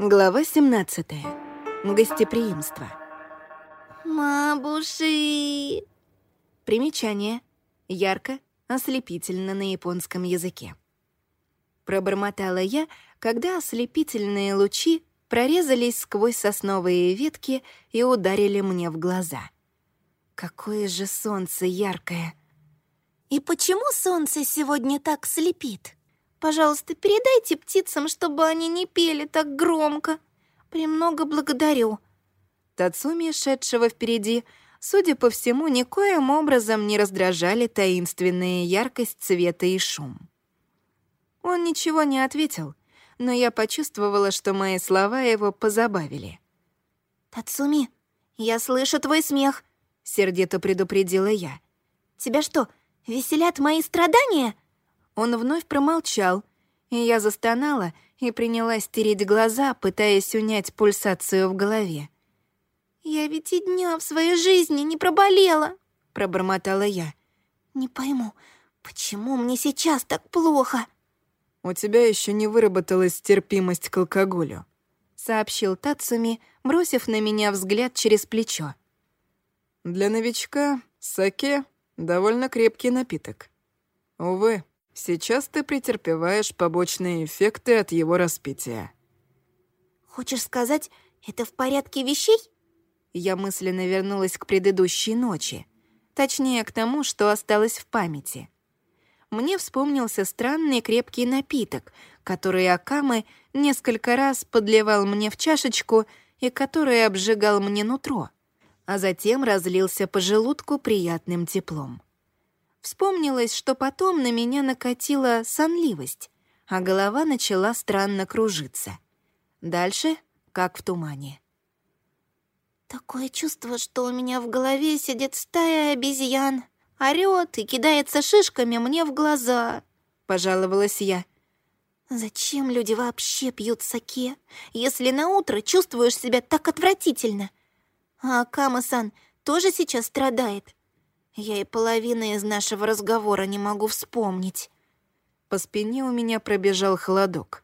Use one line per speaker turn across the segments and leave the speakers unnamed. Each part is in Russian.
Глава 17. Гостеприимство.
Мабуши.
Примечание. Ярко, ослепительно на японском языке. Пробормотала я, когда ослепительные лучи прорезались сквозь сосновые ветки и ударили мне в глаза. Какое же солнце яркое!
И почему солнце сегодня так слепит? Пожалуйста, передайте птицам, чтобы они не пели так громко. Премного благодарю».
Тацуми, шедшего впереди, судя по всему, никоим образом не раздражали таинственная яркость цвета и шум. Он ничего не ответил, но я почувствовала, что мои слова его позабавили.
«Тацуми, я слышу твой смех», — сердито предупредила я. «Тебя что, веселят мои страдания?»
Он вновь промолчал, и я застонала и принялась тереть глаза, пытаясь унять пульсацию в голове.
«Я ведь и дня в своей жизни не проболела», — пробормотала я. «Не пойму, почему мне сейчас так плохо?»
«У тебя еще не выработалась терпимость к алкоголю», — сообщил Тацуми, бросив на меня взгляд через плечо. «Для новичка саке — довольно крепкий напиток. Увы, Сейчас ты претерпеваешь побочные эффекты от его распития.
Хочешь сказать, это в порядке вещей?
Я мысленно вернулась к предыдущей ночи. Точнее, к тому, что осталось в памяти. Мне вспомнился странный крепкий напиток, который Акамы несколько раз подливал мне в чашечку и который обжигал мне нутро, а затем разлился по желудку приятным теплом. Вспомнилось, что потом на меня накатила сонливость, а голова начала странно кружиться. Дальше — как в тумане.
«Такое чувство, что у меня в голове сидит стая обезьян, орёт и кидается шишками мне в глаза», — пожаловалась я. «Зачем люди вообще пьют саке, если на утро чувствуешь себя так отвратительно? А Кама-сан тоже сейчас страдает?» Я и половины из нашего разговора не могу вспомнить.
По спине у меня пробежал холодок.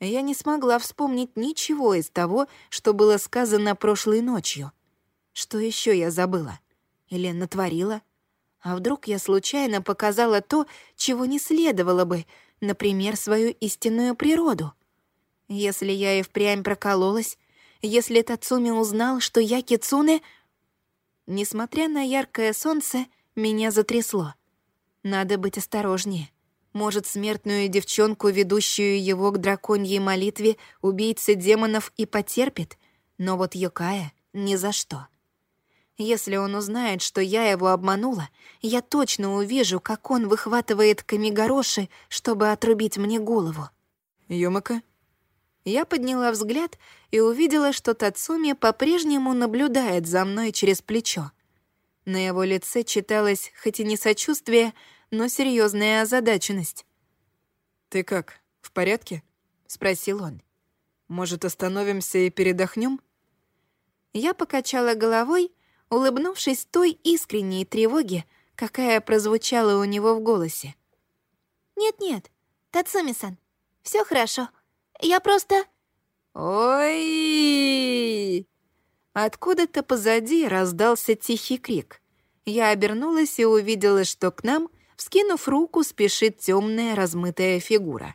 Я не смогла вспомнить ничего из того, что было сказано прошлой ночью. Что еще я забыла? Или натворила? А вдруг я случайно показала то, чего не следовало бы, например, свою истинную природу? Если я и впрямь прокололась, если Тацуми узнал, что я Кицуне — Несмотря на яркое солнце, меня затрясло. Надо быть осторожнее. Может, смертную девчонку, ведущую его к драконьей молитве, убийца демонов и потерпит, но вот Йокая — ни за что. Если он узнает, что я его обманула, я точно увижу, как он выхватывает камигороши, чтобы отрубить мне голову. «Юмака?» Я подняла взгляд и увидела, что Тацуми по-прежнему наблюдает за мной через плечо. На его лице читалось хоть и не сочувствие, но серьезная озадаченность. «Ты как, в порядке?» — спросил он. «Может, остановимся и передохнем? Я покачала головой, улыбнувшись той искренней тревоге, какая прозвучала у него в голосе.
«Нет-нет, Тацуми-сан, все хорошо. Я просто...»
«Ой!» Откуда-то позади раздался тихий крик. Я обернулась и увидела, что к нам, вскинув руку, спешит темная размытая фигура.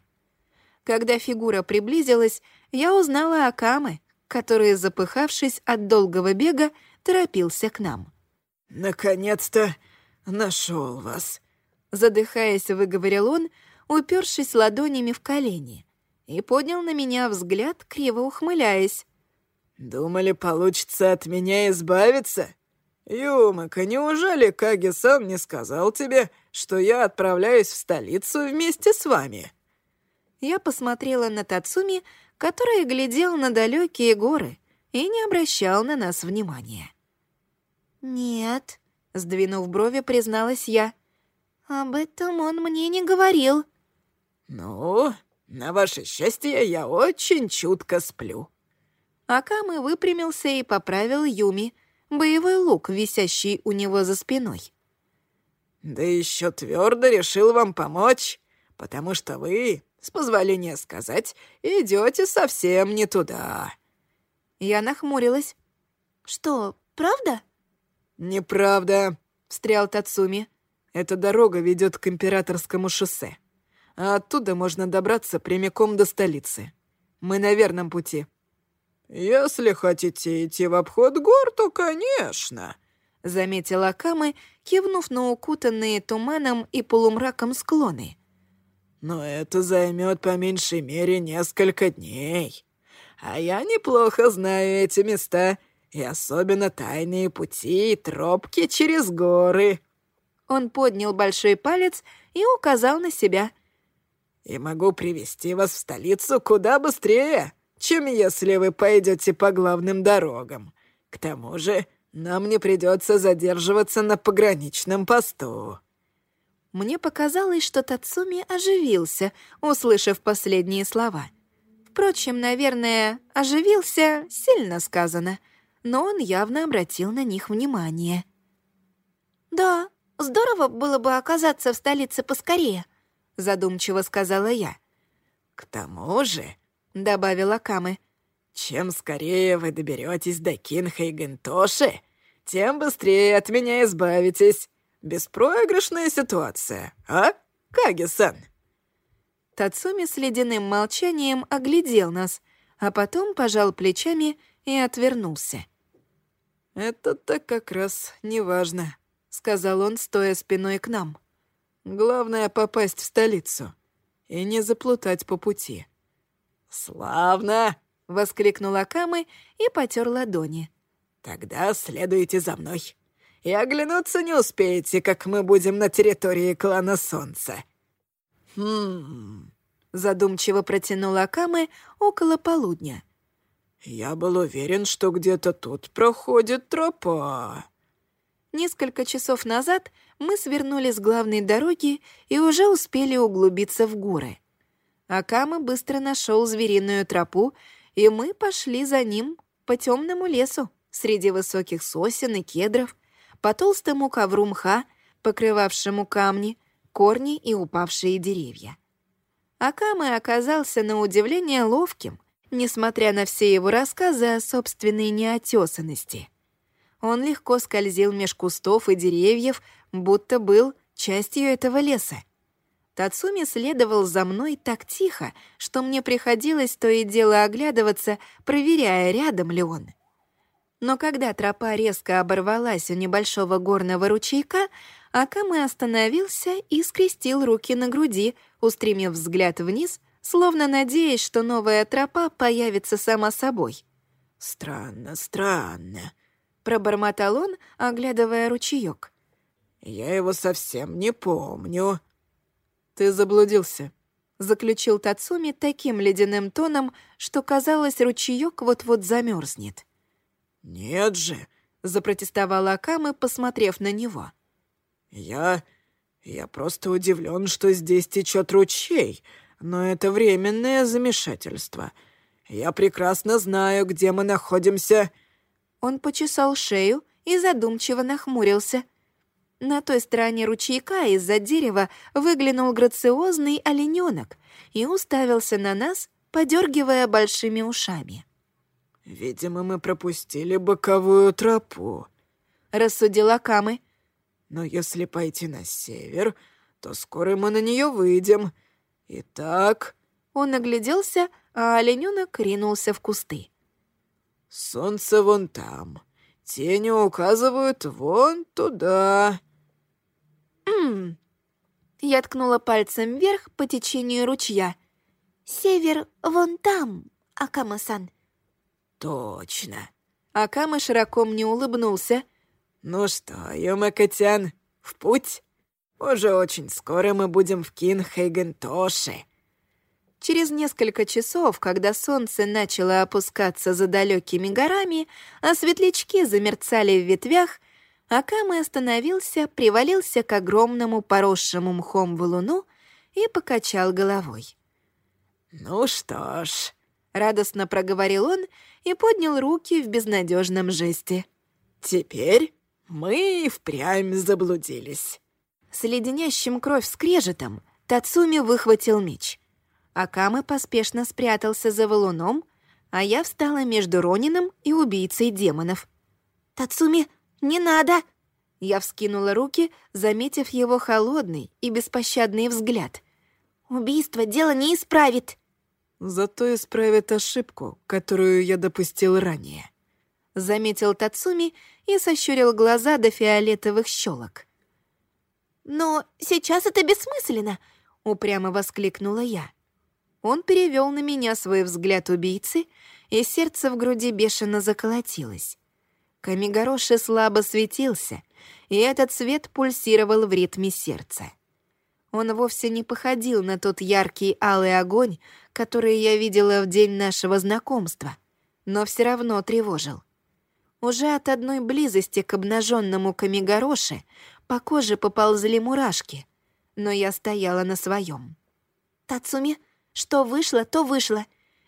Когда фигура приблизилась, я узнала Акамы, который, запыхавшись от долгого бега, торопился к нам.
«Наконец-то нашел вас», —
задыхаясь, выговорил он, упершись ладонями в колени и поднял на меня взгляд, криво ухмыляясь.
«Думали, получится от меня избавиться? Юмака, неужели Каги-сан не сказал тебе, что я отправляюсь в столицу вместе с вами?»
Я посмотрела на Тацуми, который глядел на далекие горы и не обращал на нас внимания.
«Нет», —
сдвинув брови, призналась я.
«Об этом он мне не говорил».
«Ну, на ваше счастье, я очень чутко сплю».
Акамы выпрямился и поправил Юми, боевой лук, висящий у него за спиной.
«Да еще твердо решил вам помочь, потому что вы с позволения сказать, идете совсем не туда».
Я нахмурилась.
«Что, правда?»
«Неправда», — встрял Тацуми. «Эта дорога ведет к Императорскому шоссе, а оттуда можно добраться прямиком до столицы. Мы на верном пути». «Если хотите идти в обход гор, то, конечно», —
заметила Акамы, кивнув на укутанные туманом и полумраком склоны.
«Но это займет по меньшей мере несколько дней. А я неплохо знаю эти места, и особенно тайные пути и тропки через горы».
Он поднял большой палец и указал на себя.
«И могу привести вас в столицу куда быстрее, чем если вы пойдете по главным дорогам. К тому же нам не придется задерживаться на пограничном посту».
Мне показалось, что Тацуми оживился, услышав последние слова. Впрочем, наверное, оживился сильно сказано, но он явно обратил на них внимание.
«Да, здорово было бы оказаться в столице поскорее», —
задумчиво сказала я.
«К тому же», —
добавила Камы,
чем скорее вы доберетесь до Кинха и Гентоши, тем быстрее от меня избавитесь. Беспроигрышная ситуация, а, Каги-сан?»
Тацуми с ледяным молчанием оглядел нас, а потом пожал плечами и отвернулся.
«Это-то как раз не важно», — сказал он, стоя спиной к нам. «Главное — попасть в столицу и не заплутать по пути». «Славно!» — воскликнул Акамы и потер ладони. «Тогда следуйте за мной. И оглянуться не успеете, как мы будем на территории клана Солнца». «Хм...» — задумчиво протянул Акамы около полудня. «Я был уверен, что где-то тут проходит тропа».
Несколько часов назад мы свернули с главной дороги и уже успели углубиться в горы. Акама быстро нашел звериную тропу и мы пошли за ним по темному лесу, среди высоких сосен и кедров, по толстому ковру мха, покрывавшему камни, корни и упавшие деревья. Акамы оказался на удивление ловким, несмотря на все его рассказы о собственной неотесанности. Он легко скользил меж кустов и деревьев, будто был частью этого леса. Тацуми следовал за мной так тихо, что мне приходилось то и дело оглядываться, проверяя, рядом ли он. Но когда тропа резко оборвалась у небольшого горного ручейка, Акамы остановился и скрестил руки на груди, устремив взгляд вниз, словно надеясь, что новая тропа появится сама собой.
«Странно, странно», —
пробормотал он, оглядывая ручеек.
«Я его совсем не помню». «Ты заблудился», — заключил Тацуми таким ледяным тоном, что, казалось, ручеёк вот-вот замерзнет. «Нет же», — запротестовала Акамы, посмотрев на него. «Я... я просто удивлен, что здесь течет ручей, но это временное замешательство. Я прекрасно знаю, где мы находимся».
Он почесал шею и задумчиво нахмурился — на той стороне ручейка из-за дерева выглянул грациозный олененок и уставился на нас, подергивая большими ушами.
«Видимо, мы пропустили боковую тропу», — рассудила Камы. «Но если пойти на север, то скоро мы на нее выйдем. Итак...»
Он огляделся, а олененок ринулся в кусты.
«Солнце вон там. Тени указывают вон туда».
Я ткнула пальцем вверх по течению ручья. «Север вон там, Акама-сан».
«Точно».
Акама широко мне улыбнулся.
«Ну что, Юмакотян, в путь? Уже очень скоро мы будем в Кинхейгентоше».
Через несколько часов, когда солнце начало опускаться за далекими горами, а светлячки замерцали в ветвях, Акамы остановился, привалился к огромному поросшему мхом валуну и покачал головой.
«Ну что ж», — радостно проговорил он и поднял руки в безнадежном жесте. «Теперь мы впрямь заблудились».
С леденящим кровь скрежетом Тацуми выхватил меч. Акамы поспешно спрятался за валуном, а я встала между Ронином и убийцей демонов.
«Тацуми, не надо!»
Я вскинула руки, заметив его холодный и беспощадный взгляд.
«Убийство дело не исправит!»
«Зато исправит ошибку, которую я допустил ранее», —
заметил Тацуми и сощурил глаза до фиолетовых щелок.
«Но сейчас это бессмысленно!» — упрямо воскликнула я.
Он перевел на меня свой взгляд убийцы, и сердце в груди бешено заколотилось. Камигороши слабо светился, и этот свет пульсировал в ритме сердца. Он вовсе не походил на тот яркий алый огонь, который я видела в день нашего знакомства, но все равно тревожил. Уже от одной близости к обнаженному Камигороши по коже поползли мурашки, но я стояла на своем.
«Тацуми, что вышло, то вышло.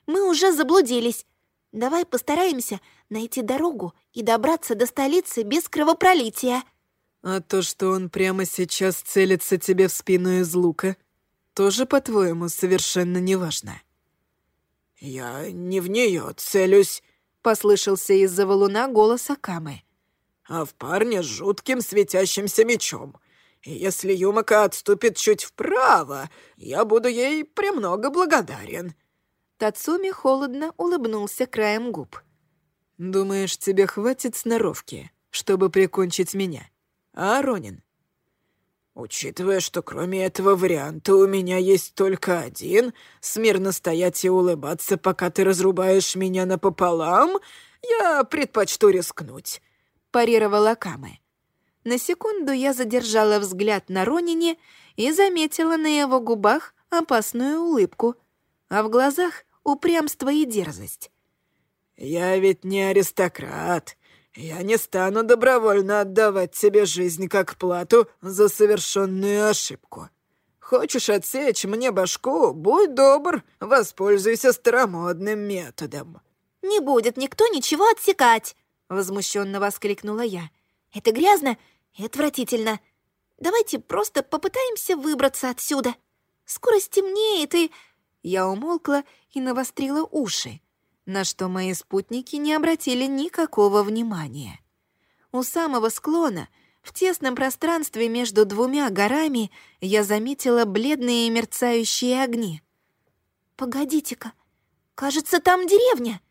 Мы уже заблудились. Давай постараемся найти дорогу и добраться до столицы без кровопролития».
«А то, что он прямо сейчас целится тебе в спину из лука, тоже, по-твоему, совершенно неважно?» «Я не в нее целюсь», — послышался из-за валуна голос Акамы. «А в парня с жутким светящимся мечом. И если Юмака отступит чуть вправо, я буду ей премного благодарен».
Тацуми холодно улыбнулся краем губ.
«Думаешь, тебе хватит сноровки, чтобы прикончить меня, а, Ронин?» «Учитывая, что кроме этого варианта у меня есть только один, смирно стоять и улыбаться, пока ты разрубаешь меня напополам, я предпочту рискнуть», — парировала Камы.
На секунду я задержала взгляд на Ронине и заметила на его губах опасную улыбку, а в глазах упрямство и дерзость.
«Я ведь не аристократ. Я не стану добровольно отдавать тебе жизнь как плату за совершенную ошибку. Хочешь отсечь мне башку? Будь добр, воспользуйся старомодным методом».
«Не будет никто ничего отсекать!» — возмущенно воскликнула я. «Это грязно и отвратительно. Давайте просто попытаемся выбраться отсюда. Скоро стемнеет и...»
Я умолкла и навострила уши, на что мои спутники не обратили никакого внимания. У самого склона, в тесном пространстве между двумя горами, я заметила бледные мерцающие огни.
«Погодите-ка, кажется, там деревня!»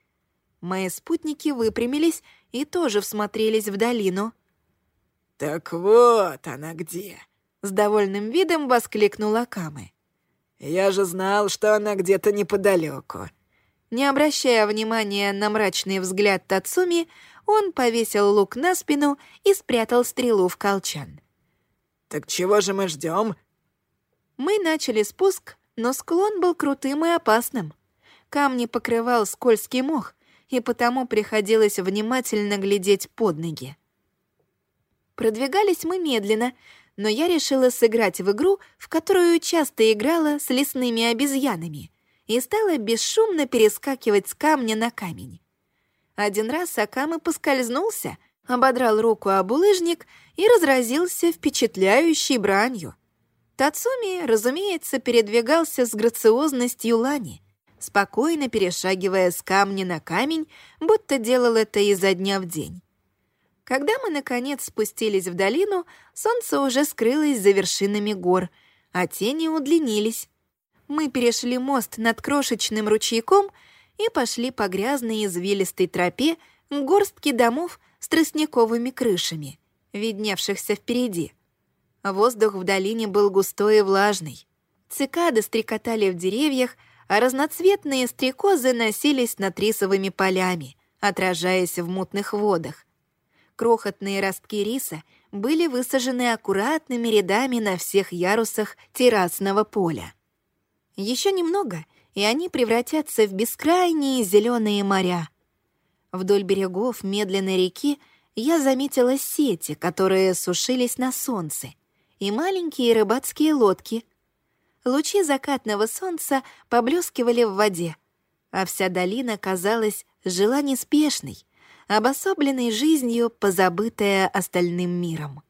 Мои спутники выпрямились и тоже всмотрелись в долину —
«Так вот она где!» — с довольным видом воскликнула Камы. «Я же знал, что она где-то неподалеку».
Не обращая внимания на мрачный взгляд Тацуми, он повесил лук на спину и спрятал стрелу в колчан.
«Так чего же мы ждем?
Мы начали спуск, но склон был крутым и опасным. Камни покрывал скользкий мох, и потому приходилось внимательно глядеть под ноги. Продвигались мы медленно, но я решила сыграть в игру, в которую часто играла с лесными обезьянами, и стала бесшумно перескакивать с камня на камень. Один раз Акамы поскользнулся, ободрал руку об улыжник и разразился впечатляющей бранью. Тацуми, разумеется, передвигался с грациозностью лани, спокойно перешагивая с камня на камень, будто делал это изо дня в день. Когда мы, наконец, спустились в долину, солнце уже скрылось за вершинами гор, а тени удлинились. Мы перешли мост над крошечным ручейком и пошли по грязной извилистой тропе к горстке домов с тростниковыми крышами, видневшихся впереди. Воздух в долине был густой и влажный. Цикады стрекотали в деревьях, а разноцветные стрекозы носились над рисовыми полями, отражаясь в мутных водах. Крохотные ростки риса были высажены аккуратными рядами на всех ярусах террасного поля. Еще немного, и они превратятся в бескрайние зеленые моря. Вдоль берегов медленной реки я заметила сети, которые сушились на солнце, и маленькие рыбацкие лодки. Лучи закатного солнца поблескивали в воде, а вся долина, казалась, жила неспешной, обособленной жизнью, позабытая остальным миром.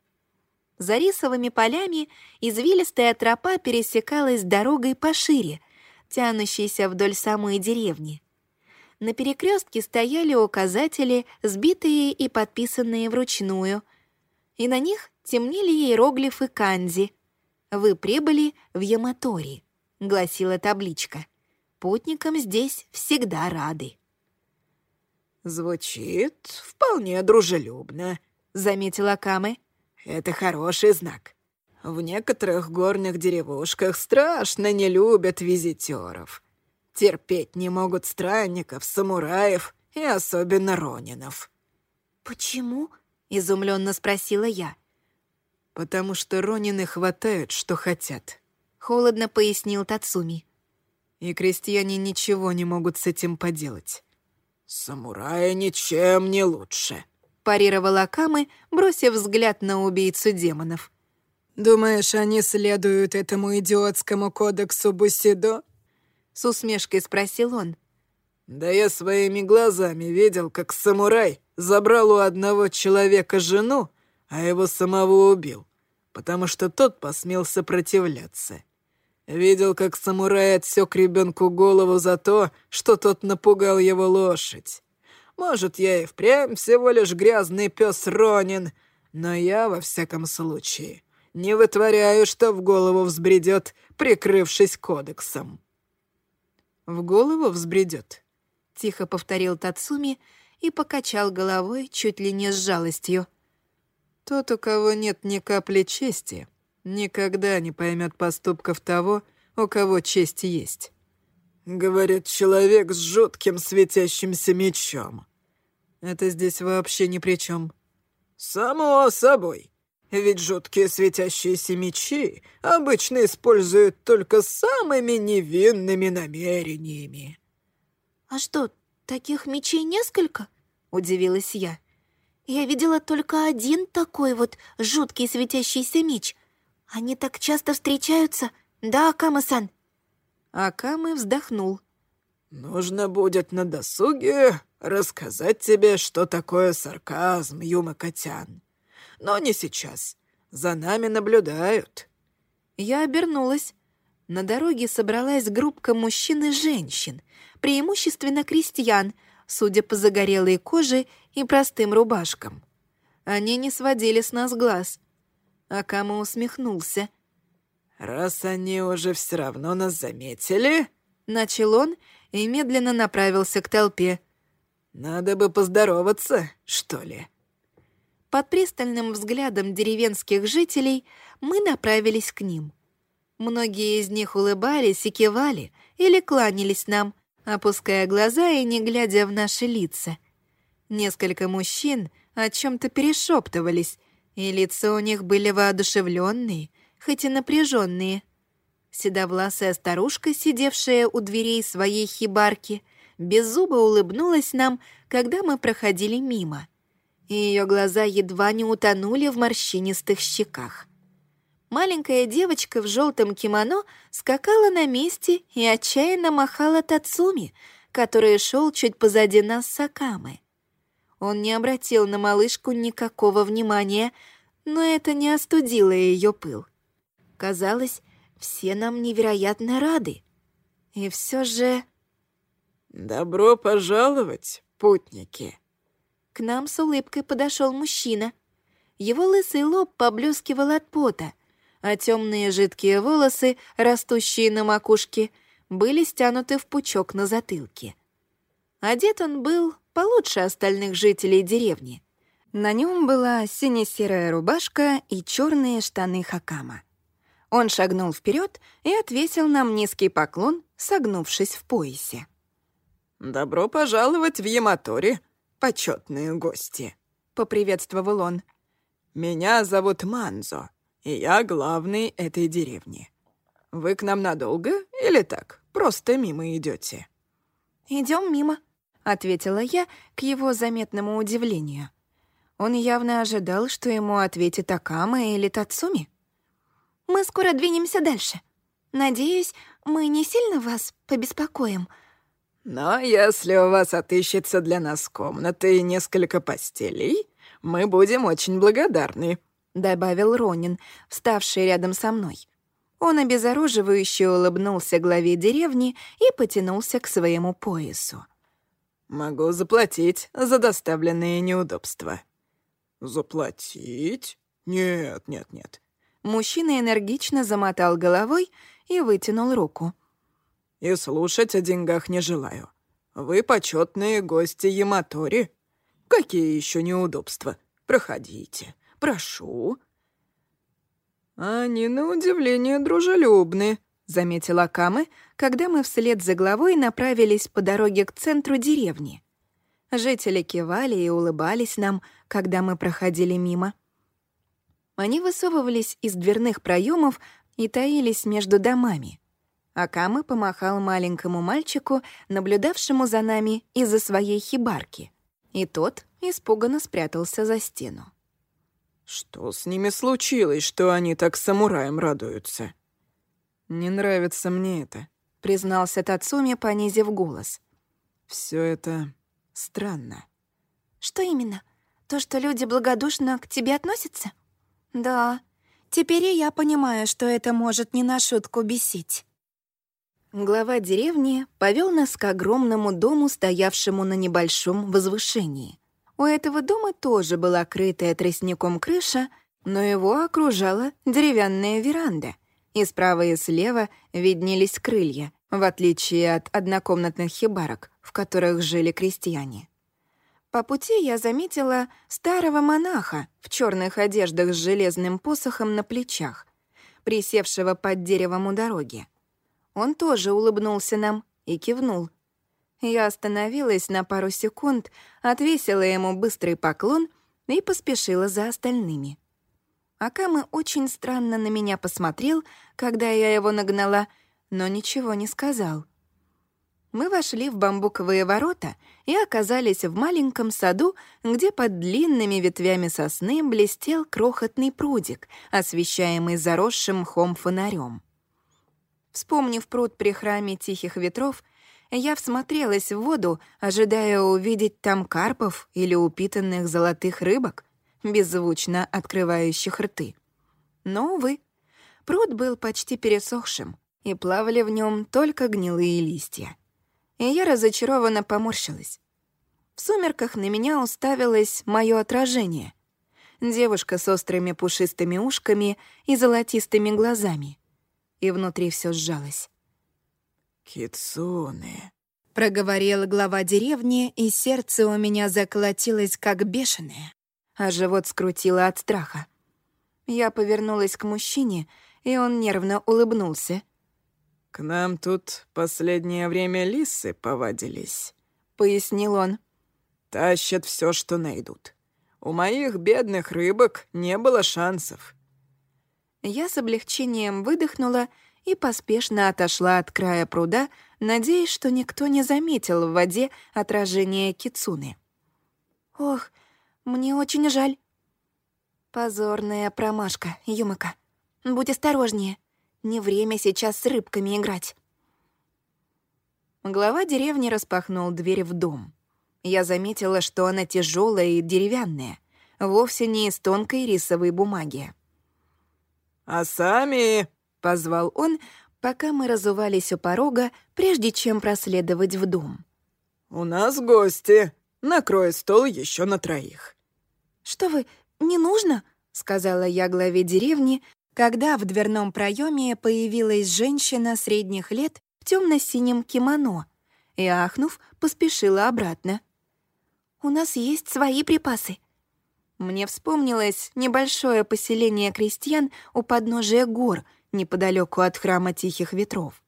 За рисовыми полями извилистая тропа пересекалась дорогой пошире, тянущейся вдоль самой деревни. На перекрестке стояли указатели, сбитые и подписанные вручную, и на них темнели иероглифы канзи. «Вы прибыли в Яматори», — гласила табличка. «Путникам здесь всегда рады».
«Звучит вполне дружелюбно», — заметила Камы. «Это хороший знак. В некоторых горных деревушках страшно не любят визитеров. Терпеть не могут странников, самураев и особенно ронинов».
«Почему?» — изумленно спросила я.
«Потому что ронины хватают, что хотят», —
холодно пояснил Тацуми.
«И крестьяне ничего не могут с этим поделать». «Самурая ничем не лучше», —
парировал Акамы, бросив взгляд на убийцу демонов.
«Думаешь, они следуют этому идиотскому кодексу Бусидо?»
С усмешкой спросил он.
«Да я своими глазами видел, как самурай забрал у одного человека жену, а его самого убил, потому что тот посмел сопротивляться. Видел, как самурай отсек ребенку голову за то, что тот напугал его лошадь. Может, я и впрямь всего лишь грязный пес Ронин, но я, во всяком случае, не вытворяю, что в голову взбредет, прикрывшись кодексом». «В голову взбредет», — тихо повторил Тацуми и покачал головой чуть ли не с жалостью. «Тот, у кого нет ни капли чести, никогда не поймет поступков того, у кого честь есть». «Говорит человек с жутким светящимся мечом». «Это здесь вообще ни при чем». «Само собой», ведь жуткие светящиеся мечи обычно используют только самыми невинными намерениями.
«А что, таких мечей несколько?» — удивилась я. «Я видела только один такой вот жуткий светящийся меч. Они так часто встречаются, да, Акама-сан?»
Акамы вздохнул.
«Нужно будет на досуге рассказать тебе, что такое сарказм, Юма-Котян но не сейчас. За нами наблюдают».
Я обернулась. На дороге собралась группка мужчин и женщин, преимущественно крестьян, судя по загорелой коже и простым рубашкам. Они не сводили с нас глаз. Акама усмехнулся.
«Раз они уже все равно нас заметили...»
Начал он и медленно направился к толпе.
«Надо бы поздороваться, что ли?»
Под пристальным взглядом деревенских жителей мы направились к ним. Многие из них улыбались и кивали или кланялись нам, опуская глаза и не глядя в наши лица. Несколько мужчин о чем-то перешептывались, и лица у них были воодушевленные, хоть и напряженные. Седовласая старушка, сидевшая у дверей своей хибарки, без зуба улыбнулась нам, когда мы проходили мимо — ее глаза едва не утонули в морщинистых щеках. Маленькая девочка в желтом кимоно скакала на месте и отчаянно махала Тацуми, который шел чуть позади нас с Акамы. Он не обратил на малышку никакого внимания, но это не остудило ее пыл. Казалось, все нам невероятно рады. И все же...
«Добро пожаловать, путники!»
К нам с улыбкой подошел мужчина. Его лысый лоб поблескивал от пота, а темные жидкие волосы, растущие на макушке, были стянуты в пучок на затылке. Одет он был получше остальных жителей деревни. На нем была сине-серая рубашка и черные штаны хакама. Он шагнул вперед и отвесил нам низкий поклон, согнувшись в поясе.
«Добро пожаловать в Яматори», почетные гости», — поприветствовал он. «Меня зовут Манзо, и я главный этой деревни. Вы к нам надолго или так, просто мимо идете?»
Идем мимо», — ответила я к его заметному удивлению. Он явно ожидал, что ему ответит Акама или Тацуми.
«Мы скоро двинемся дальше. Надеюсь, мы не сильно вас побеспокоим», —
но если у вас отыщется для нас комната и несколько постелей, мы будем очень благодарны», —
добавил Ронин, вставший рядом со мной. Он обезоруживающе улыбнулся главе деревни и потянулся к своему поясу.
«Могу заплатить за доставленные неудобства». «Заплатить? Нет, нет, нет».
Мужчина энергично замотал головой и вытянул руку.
«И слушать о деньгах не желаю. Вы почетные гости Яматори. Какие еще неудобства? Проходите, прошу». «Они, на удивление, дружелюбны», — заметила Камы, когда мы вслед за главой направились по дороге к центру деревни. Жители кивали и улыбались нам, когда мы проходили мимо. Они высовывались из дверных проемов и таились между домами. Акамы помахал маленькому мальчику, наблюдавшему за нами из-за своей хибарки, и тот испуганно спрятался за стену. «Что с ними случилось, что они так самураям радуются?» «Не нравится мне это», — признался Тацуми, понизив голос. Все это странно».
«Что именно? То, что люди благодушно к тебе относятся?» «Да, теперь и я понимаю, что это может не на шутку бесить».
Глава деревни повел нас к огромному дому, стоявшему на небольшом возвышении. У этого дома тоже была крытая тростником крыша, но его окружала деревянная веранда, и справа и слева виднелись крылья, в отличие от однокомнатных хибарок, в которых жили крестьяне. По пути я заметила старого монаха в черных одеждах с железным посохом на плечах, присевшего под деревом у дороги. Он тоже улыбнулся нам и кивнул. Я остановилась на пару секунд, отвесила ему быстрый поклон и поспешила за остальными. Акамы очень странно на меня посмотрел, когда я его нагнала, но ничего не сказал — мы вошли в бамбуковые ворота и оказались в маленьком саду, где под длинными ветвями сосны блестел крохотный прудик, освещаемый заросшим мхом фонарем. Вспомнив пруд при храме Тихих Ветров, я всмотрелась в воду, ожидая увидеть там карпов или упитанных золотых рыбок, беззвучно открывающих рты. Но, увы, пруд был почти пересохшим, и плавали в нем только гнилые листья и я разочарованно поморщилась. В сумерках на меня уставилось мое отражение. Девушка с острыми пушистыми ушками и золотистыми глазами. И внутри все сжалось.
«Кицуне», —
проговорила глава деревни, и сердце у меня заколотилось, как бешеное, а живот скрутило от страха. Я повернулась к мужчине, и он нервно улыбнулся —
«К нам тут последнее время лисы повадились», — пояснил он. «Тащат все, что найдут. У моих бедных рыбок не было шансов».
Я с облегчением выдохнула и поспешно отошла от края пруда, надеясь, что никто не заметил в воде отражение кицуны. «Ох, мне очень жаль». «Позорная промашка, Юмака. Будь осторожнее. Не время сейчас с рыбками играть. Глава деревни распахнул дверь в дом. Я заметила, что она тяжелая и деревянная, вовсе не из тонкой рисовой бумаги.
«А сами...»
— позвал он, пока мы разувались у порога, прежде чем проследовать в дом.
«У нас гости. Накрой стол еще на троих».
«Что вы, не нужно?» — сказала я главе деревни, когда в дверном проеме появилась женщина средних лет в темно-синем кимоно и, ахнув, поспешила обратно. «У нас есть свои припасы». Мне вспомнилось небольшое поселение крестьян у подножия гор неподалеку от храма Тихих Ветров.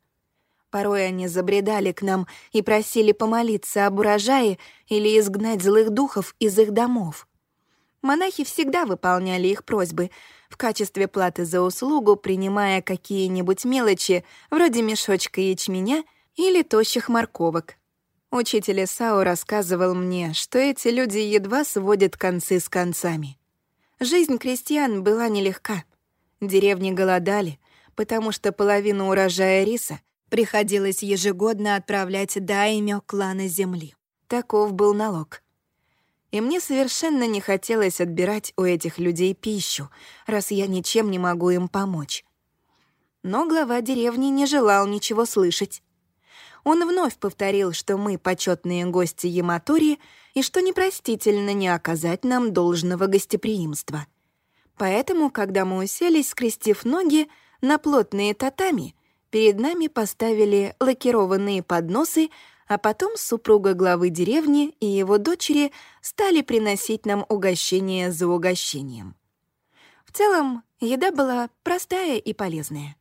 Порой они забредали к нам и просили помолиться об урожае или изгнать злых духов из их домов. Монахи всегда выполняли их просьбы — в качестве платы за услугу принимая какие-нибудь мелочи, вроде мешочка ячменя или тощих морковок. Учитель Исао рассказывал мне, что эти люди едва сводят концы с концами. Жизнь крестьян была нелегка. Деревни голодали, потому что половину урожая риса приходилось ежегодно отправлять даймё клана земли. Таков был налог — и мне совершенно не хотелось отбирать у этих людей пищу, раз я ничем не могу им помочь. Но глава деревни не желал ничего слышать. Он вновь повторил, что мы почетные гости Яматори и что непростительно не оказать нам должного гостеприимства. Поэтому, когда мы уселись, скрестив ноги, на плотные татами, перед нами поставили лакированные подносы, а потом супруга главы деревни и его дочери стали приносить нам угощение за угощением. В целом, еда была простая и полезная.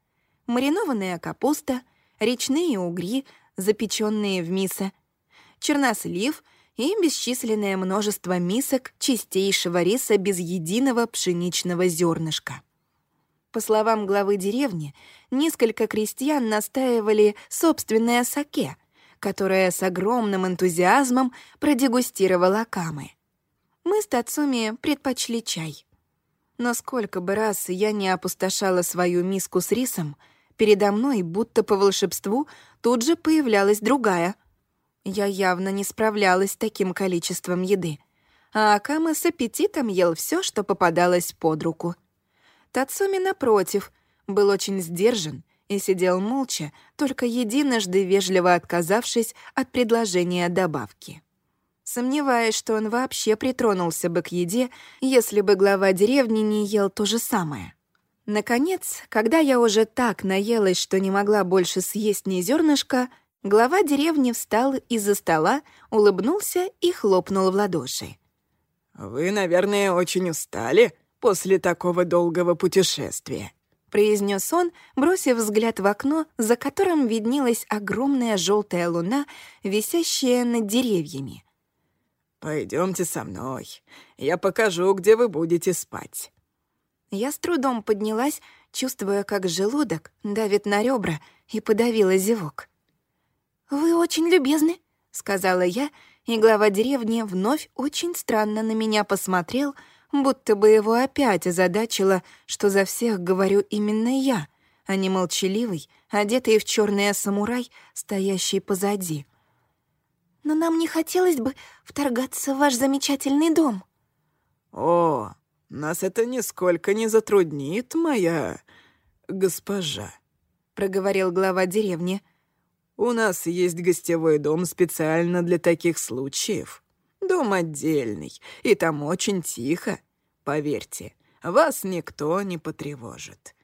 Маринованная капуста, речные угри, запеченные в мисо, чернослив и бесчисленное множество мисок чистейшего риса без единого пшеничного зернышка. По словам главы деревни, несколько крестьян настаивали собственное саке, которое с огромным энтузиазмом продегустировала Камы. Мы с Тацуми предпочли чай. Но сколько бы раз я не опустошала свою миску с рисом, передо мной, будто по волшебству, тут же появлялась другая. Я явно не справлялась с таким количеством еды, а Акама с аппетитом ел все, что попадалось под руку — Тацуми, напротив, был очень сдержан и сидел молча, только единожды вежливо отказавшись от предложения добавки. Сомневаюсь, что он вообще притронулся бы к еде, если бы глава деревни не ел то же самое. Наконец, когда я уже так наелась, что не могла больше съесть ни зернышка, глава деревни встал из-за стола, улыбнулся и хлопнул в ладоши.
«Вы, наверное, очень устали?» после такого долгого путешествия», —
произнес он, бросив взгляд в окно, за которым виднелась огромная желтая луна, висящая над деревьями.
Пойдемте со мной. Я покажу, где вы будете спать».
Я с трудом поднялась, чувствуя, как желудок давит на ребра и подавила зевок. «Вы очень любезны», — сказала я, и глава деревни вновь очень странно на меня посмотрел — будто бы его опять озадачило, что за всех говорю именно я, а не молчаливый, одетый в черное самурай, стоящий позади. «Но нам не хотелось бы вторгаться в ваш замечательный дом».
«О, нас это нисколько не затруднит, моя госпожа», — проговорил глава деревни. «У нас есть гостевой дом специально для таких случаев». Дом отдельный, и там очень тихо. Поверьте, вас никто не потревожит».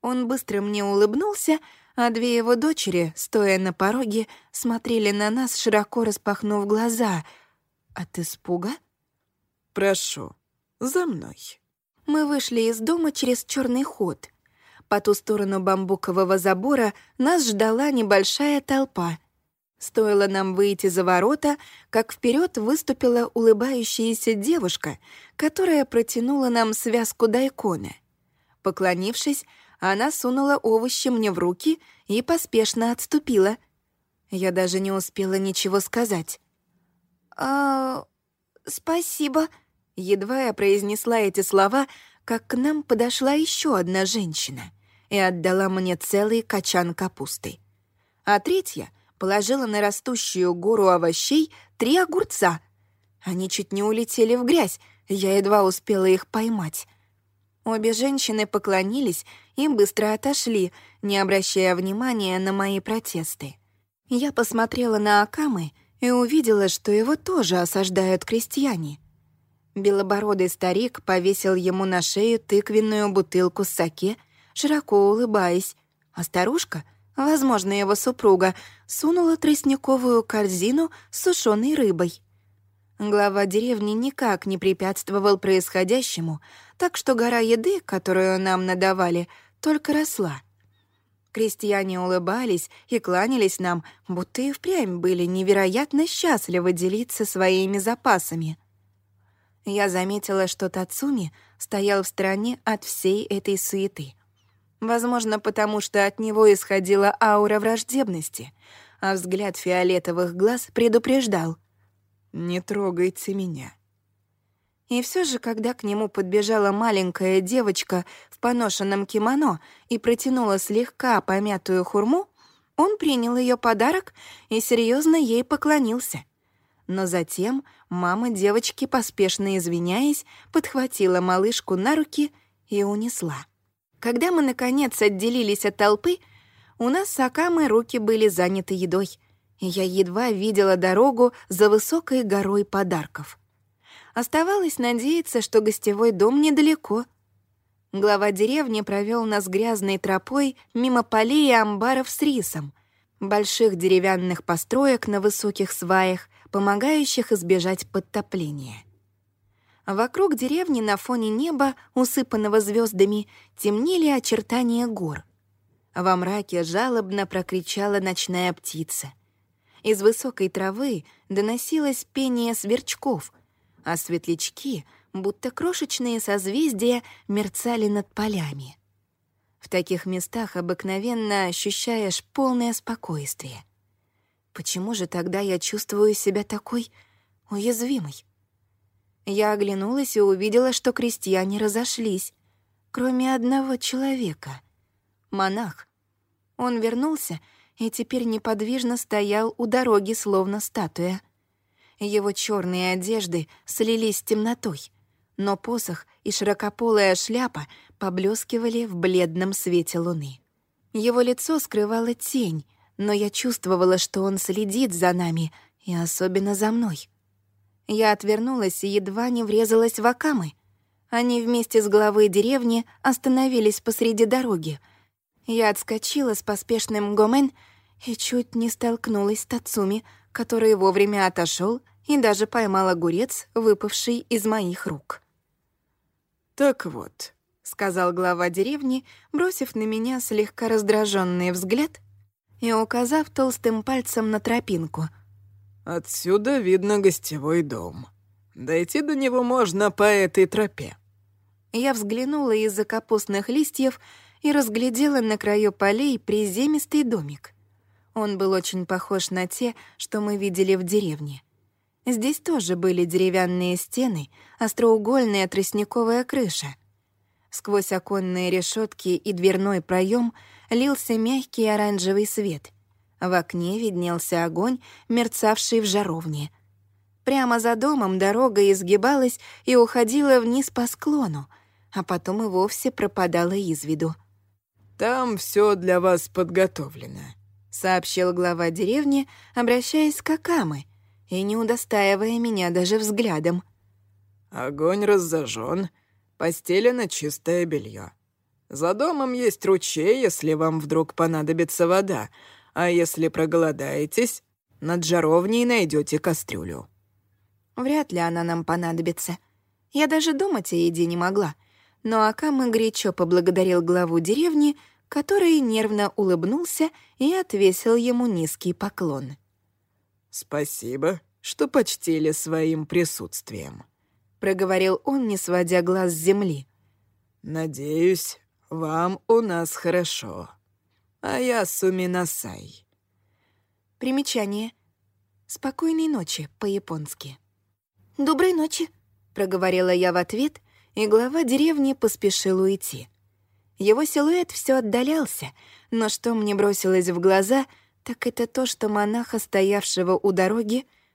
Он быстро мне улыбнулся, а две его дочери, стоя на пороге, смотрели на нас, широко распахнув глаза. От испуга?
«Прошу, за мной».
Мы вышли из дома через черный ход. По ту сторону бамбукового забора нас ждала небольшая толпа — Стоило нам выйти за ворота, как вперед выступила улыбающаяся девушка, которая протянула нам связку дайкона. Поклонившись, она сунула овощи мне в руки и поспешно отступила. Я даже не успела ничего сказать. «А... спасибо», — едва я произнесла эти слова, как к нам подошла еще одна женщина и отдала мне целый качан капусты. А третья — положила на растущую гору овощей три огурца. Они чуть не улетели в грязь, я едва успела их поймать. Обе женщины поклонились и быстро отошли, не обращая внимания на мои протесты. Я посмотрела на Акамы и увидела, что его тоже осаждают крестьяне. Белобородый старик повесил ему на шею тыквенную бутылку с саке, широко улыбаясь, а старушка — возможно, его супруга, сунула тростниковую корзину с сушеной рыбой. Глава деревни никак не препятствовал происходящему, так что гора еды, которую нам надавали, только росла. Крестьяне улыбались и кланялись нам, будто и впрямь были невероятно счастливы делиться своими запасами. Я заметила, что Тацуми стоял в стороне от всей этой суеты — Возможно, потому что от него исходила аура враждебности, а взгляд фиолетовых глаз предупреждал. «Не трогайте меня». И все же, когда к нему подбежала маленькая девочка в поношенном кимоно и протянула слегка помятую хурму, он принял ее подарок и серьезно ей поклонился. Но затем мама девочки, поспешно извиняясь, подхватила малышку на руки и унесла. Когда мы, наконец, отделились от толпы, у нас с Акамой руки были заняты едой, и я едва видела дорогу за высокой горой подарков. Оставалось надеяться, что гостевой дом недалеко. Глава деревни провел нас грязной тропой мимо полей и амбаров с рисом, больших деревянных построек на высоких сваях, помогающих избежать подтопления. Вокруг деревни на фоне неба, усыпанного звездами, темнели очертания гор — во мраке жалобно прокричала ночная птица. Из высокой травы доносилось пение сверчков, а светлячки, будто крошечные созвездия, мерцали над полями. В таких местах обыкновенно ощущаешь полное спокойствие. Почему же тогда я чувствую себя такой уязвимой? Я оглянулась и увидела, что крестьяне разошлись, кроме одного человека — монах. Он вернулся и теперь неподвижно стоял у дороги, словно статуя. Его черные одежды слились с темнотой, но посох и широкополая шляпа поблескивали в бледном свете луны. Его лицо скрывала тень, но я чувствовала, что он следит за нами, и особенно за мной. Я отвернулась и едва не врезалась в Акамы. Они вместе с главой деревни остановились посреди дороги — я отскочила с поспешным гомен и чуть не столкнулась с Тацуми, который вовремя отошел и даже поймал огурец, выпавший из моих рук.
«Так вот», — сказал глава деревни, бросив на меня слегка раздраженный взгляд и указав толстым пальцем на тропинку. «Отсюда видно гостевой дом. Дойти до него можно по этой тропе».
Я взглянула из-за капустных листьев и разглядела на краю полей приземистый домик. Он был очень похож на те, что мы видели в деревне. Здесь тоже были деревянные стены, остроугольная тростниковая крыша. Сквозь оконные решетки и дверной проем лился мягкий оранжевый свет. В окне виднелся огонь, мерцавший в жаровне. Прямо за домом дорога изгибалась и уходила вниз по склону, а потом и вовсе пропадала из виду.
«Там все для вас подготовлено», — сообщил глава деревни, обращаясь к Акамы и не удостаивая меня даже взглядом. «Огонь разожжен, постелено чистое белье. За домом есть ручей, если вам вдруг понадобится вода, а если проголодаетесь, над жаровней найдете кастрюлю».
Вряд ли она нам понадобится. Я даже думать о еде не могла. Но Акама горячо поблагодарил главу деревни который нервно улыбнулся и отвесил ему низкий поклон.
«Спасибо, что почтили своим присутствием», —
проговорил он, не сводя глаз с земли.
«Надеюсь, вам у нас хорошо. А я Суминасай».
Примечание. «Спокойной ночи» по-японски.
«Доброй ночи», —
проговорила я в ответ, и глава деревни поспешил уйти. Его силуэт все отдалялся, но что мне бросилось в глаза, так это то, что монаха, стоявшего у дороги,